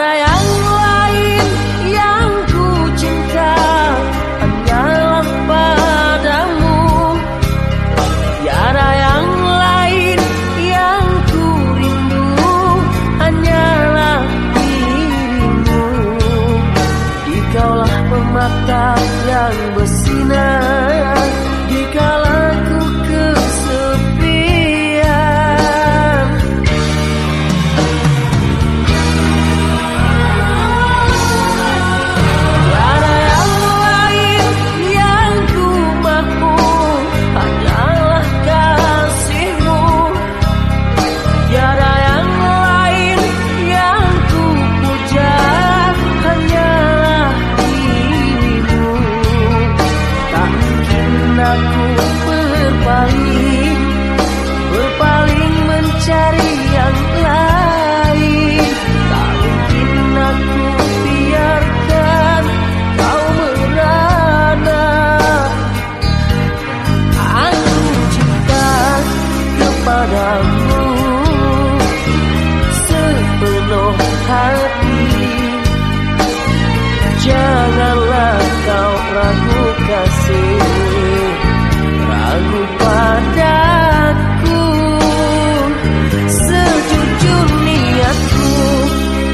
I. Sejujur niatku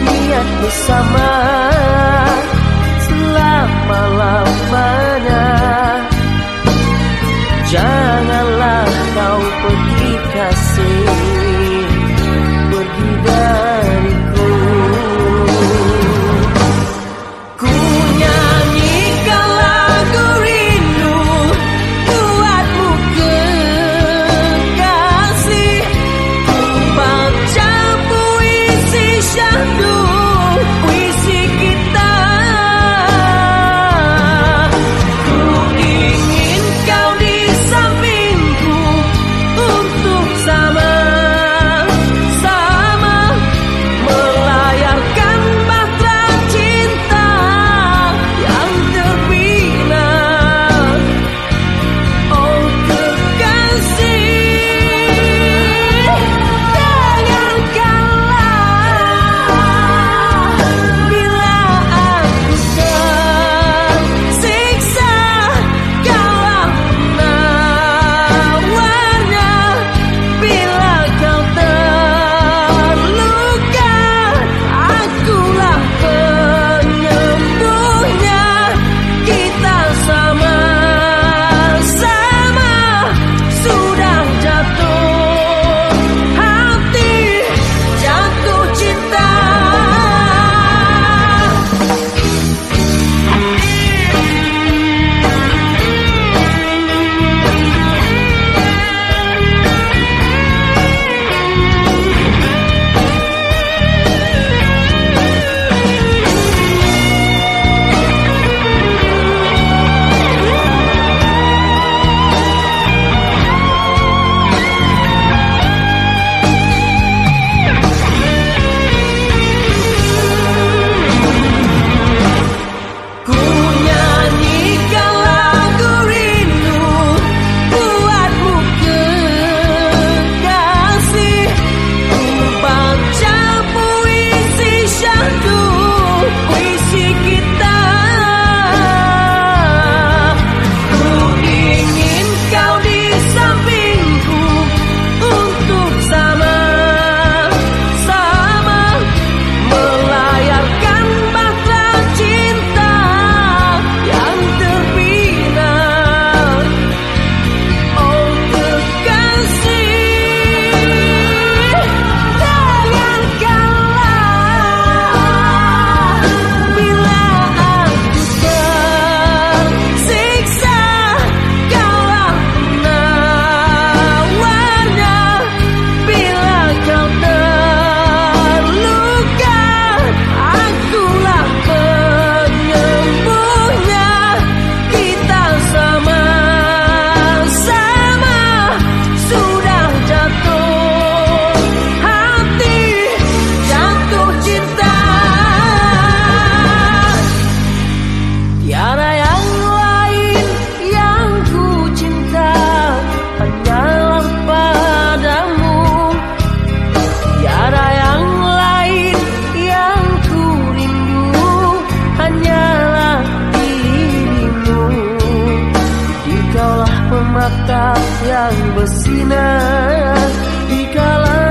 Niat bersama Niat bersama Kaulah pemata yang bersinar di kala